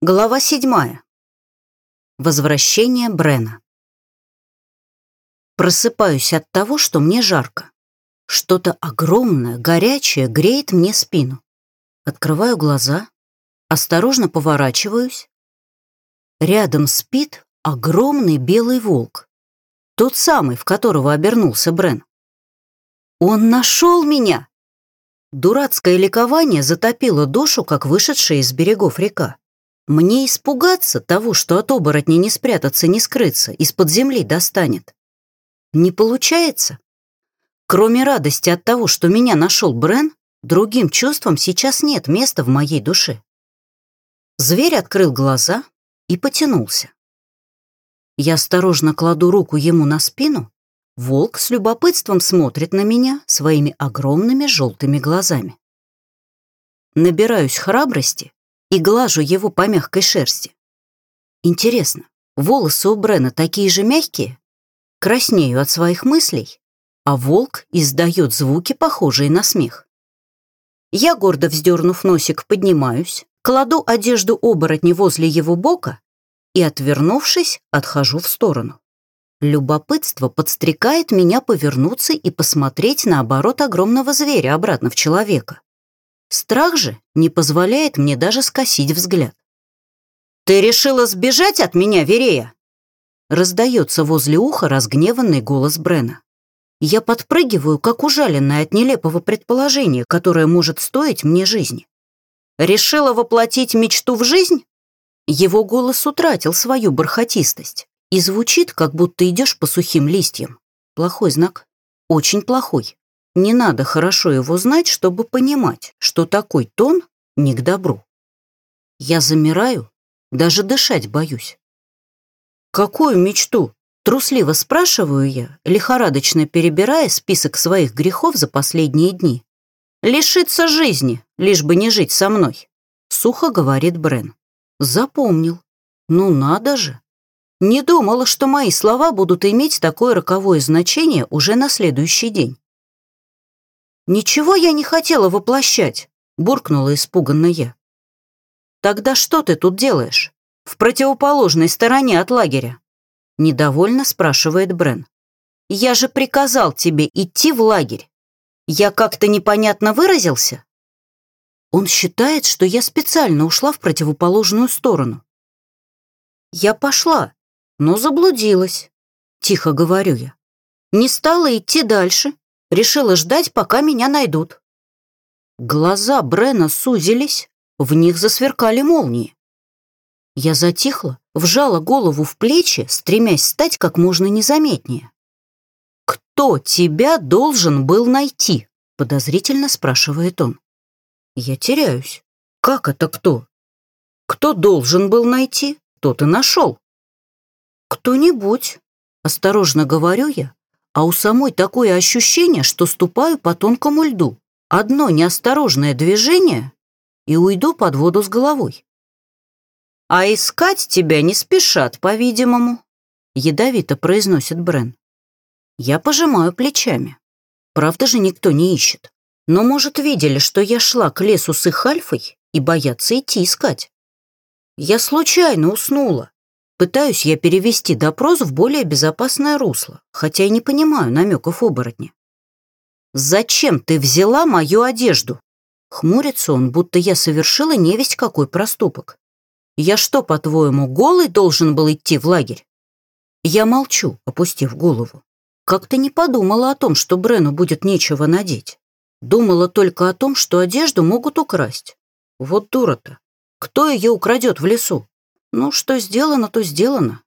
Глава седьмая. Возвращение Брена. Просыпаюсь от того, что мне жарко. Что-то огромное, горячее греет мне спину. Открываю глаза, осторожно поворачиваюсь. Рядом спит огромный белый волк. Тот самый, в которого обернулся Брен. Он нашел меня! Дурацкое ликование затопило душу, как вышедшая из берегов река. Мне испугаться того, что от оборотня не спрятаться, не скрыться, из-под земли достанет. Не получается. Кроме радости от того, что меня нашел Брен, другим чувствам сейчас нет места в моей душе. Зверь открыл глаза и потянулся. Я осторожно кладу руку ему на спину, волк с любопытством смотрит на меня своими огромными желтыми глазами. Набираюсь храбрости и глажу его по мягкой шерсти. Интересно, волосы у Брена такие же мягкие? Краснею от своих мыслей, а волк издает звуки, похожие на смех. Я, гордо вздернув носик, поднимаюсь, кладу одежду оборотня возле его бока и, отвернувшись, отхожу в сторону. Любопытство подстрекает меня повернуться и посмотреть на оборот огромного зверя обратно в человека. Страх же не позволяет мне даже скосить взгляд. «Ты решила сбежать от меня, Верея?» Раздается возле уха разгневанный голос Брена. Я подпрыгиваю, как ужаленная от нелепого предположения, которое может стоить мне жизни. «Решила воплотить мечту в жизнь?» Его голос утратил свою бархатистость и звучит, как будто идешь по сухим листьям. Плохой знак. Очень плохой. Не надо хорошо его знать, чтобы понимать, что такой тон не к добру. Я замираю, даже дышать боюсь. «Какую мечту?» — трусливо спрашиваю я, лихорадочно перебирая список своих грехов за последние дни. «Лишиться жизни, лишь бы не жить со мной», — сухо говорит Брен. «Запомнил. Ну надо же. Не думала, что мои слова будут иметь такое роковое значение уже на следующий день. «Ничего я не хотела воплощать», — буркнула испуганно я. «Тогда что ты тут делаешь? В противоположной стороне от лагеря?» Недовольно спрашивает Брен. «Я же приказал тебе идти в лагерь. Я как-то непонятно выразился?» Он считает, что я специально ушла в противоположную сторону. Я пошла, но заблудилась, тихо говорю я. Не стала идти дальше, Решила ждать, пока меня найдут. Глаза Брена сузились, в них засверкали молнии. Я затихла, вжала голову в плечи, стремясь стать как можно незаметнее. «Кто тебя должен был найти?» — подозрительно спрашивает он. Я теряюсь. «Как это кто?» «Кто должен был найти, тот и нашел». «Кто-нибудь», — осторожно говорю я, а у самой такое ощущение, что ступаю по тонкому льду. Одно неосторожное движение и уйду под воду с головой. «А искать тебя не спешат, по-видимому», — ядовито произносит Брен. Я пожимаю плечами. Правда же никто не ищет. Но, может, видели, что я шла к лесу с их альфой и боятся идти искать. Я случайно уснула. Пытаюсь я перевести допрос в более безопасное русло, хотя и не понимаю намеков оборотня. «Зачем ты взяла мою одежду?» Хмурится он, будто я совершила невесть какой проступок. «Я что, по-твоему, голый должен был идти в лагерь?» Я молчу, опустив голову. Как-то не подумала о том, что Брену будет нечего надеть. Думала только о том, что одежду могут украсть. Вот дура-то. Кто ее украдет в лесу? Ну, что сделано, то сделано.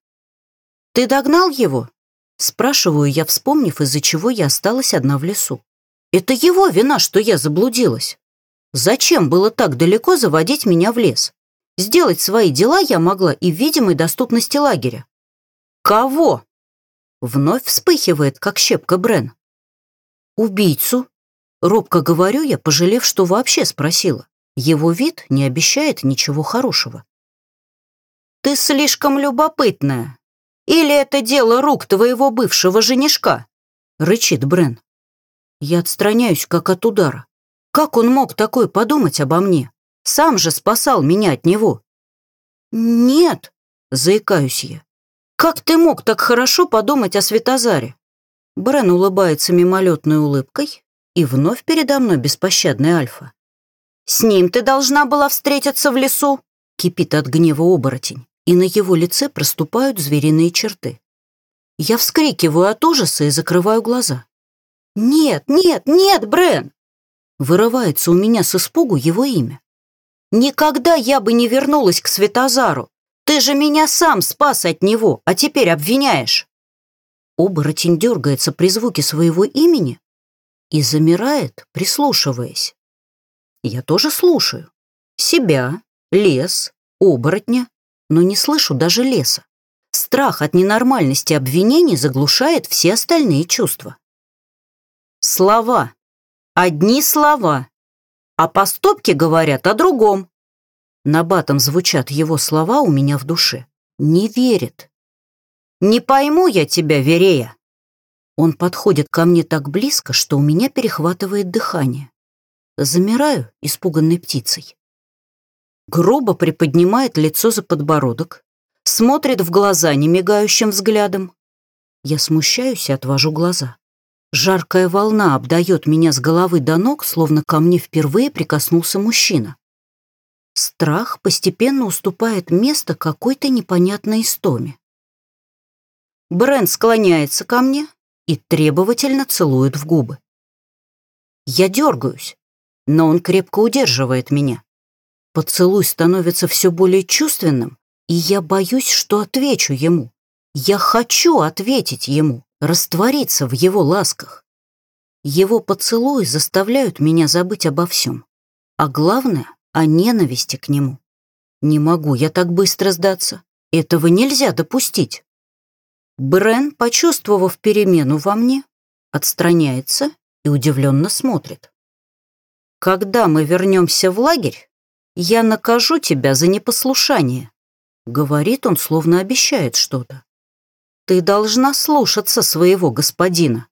Ты догнал его? Спрашиваю я, вспомнив, из-за чего я осталась одна в лесу. Это его вина, что я заблудилась. Зачем было так далеко заводить меня в лес? Сделать свои дела я могла и в видимой доступности лагеря. Кого? Вновь вспыхивает, как щепка Брен. Убийцу. Робко говорю я, пожалев, что вообще спросила. Его вид не обещает ничего хорошего. Ты слишком любопытная. Или это дело рук твоего бывшего женишка?» — рычит Брен. Я отстраняюсь, как от удара. Как он мог такое подумать обо мне? Сам же спасал меня от него. «Нет», — заикаюсь я. «Как ты мог так хорошо подумать о Светозаре?» Брен улыбается мимолетной улыбкой, и вновь передо мной беспощадный Альфа. «С ним ты должна была встретиться в лесу!» Кипит от гнева оборотень, и на его лице проступают звериные черты. Я вскрикиваю от ужаса и закрываю глаза. «Нет, нет, нет, Брен!» Вырывается у меня с испугу его имя. «Никогда я бы не вернулась к Светозару! Ты же меня сам спас от него, а теперь обвиняешь!» Оборотень дергается при звуке своего имени, и замирает, прислушиваясь. Я тоже слушаю. Себя, лес, оборотня, но не слышу даже леса. Страх от ненормальности обвинений заглушает все остальные чувства. Слова. Одни слова. А поступки говорят о другом. Набатом звучат его слова у меня в душе. Не верит. Не пойму я тебя, Верея. Он подходит ко мне так близко, что у меня перехватывает дыхание. Замираю, испуганной птицей. Грубо приподнимает лицо за подбородок, смотрит в глаза немигающим взглядом. Я смущаюсь и отвожу глаза. Жаркая волна обдает меня с головы до ног, словно ко мне впервые прикоснулся мужчина. Страх постепенно уступает место какой-то непонятной истоме. Брент склоняется ко мне, и требовательно целует в губы. Я дергаюсь, но он крепко удерживает меня. Поцелуй становится все более чувственным, и я боюсь, что отвечу ему. Я хочу ответить ему, раствориться в его ласках. Его поцелуи заставляют меня забыть обо всем, а главное — о ненависти к нему. Не могу я так быстро сдаться. Этого нельзя допустить. Брен, почувствовав перемену во мне, отстраняется и удивленно смотрит. «Когда мы вернемся в лагерь, я накажу тебя за непослушание», говорит он, словно обещает что-то. «Ты должна слушаться своего господина».